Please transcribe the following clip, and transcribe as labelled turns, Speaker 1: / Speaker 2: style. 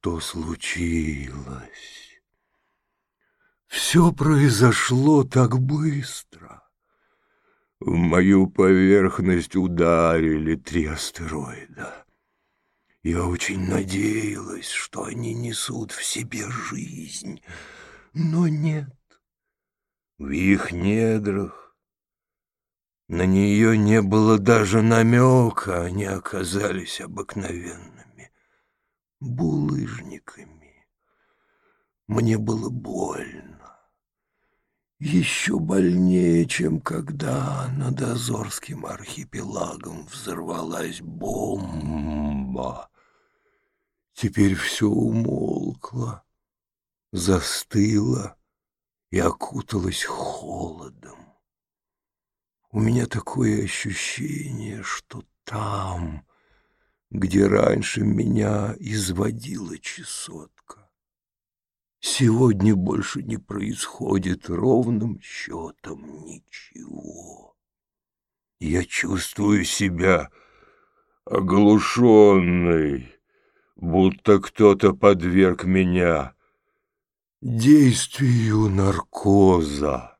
Speaker 1: что случилось? Все произошло так быстро. В мою поверхность ударили три астероида. Я очень надеялась, что они несут в себе жизнь, но нет. В их недрах на нее не было даже намека, они оказались обыкновенными булыжниками. Мне было больно. Еще больнее, чем когда над Азорским архипелагом взорвалась бомба. Теперь все умолкло, застыло и окуталось холодом. У меня такое ощущение, что там, где раньше меня изводила чесотка, сегодня больше не происходит ровным счетом ничего. Я чувствую себя оглушенной, будто кто-то подверг меня действию наркоза.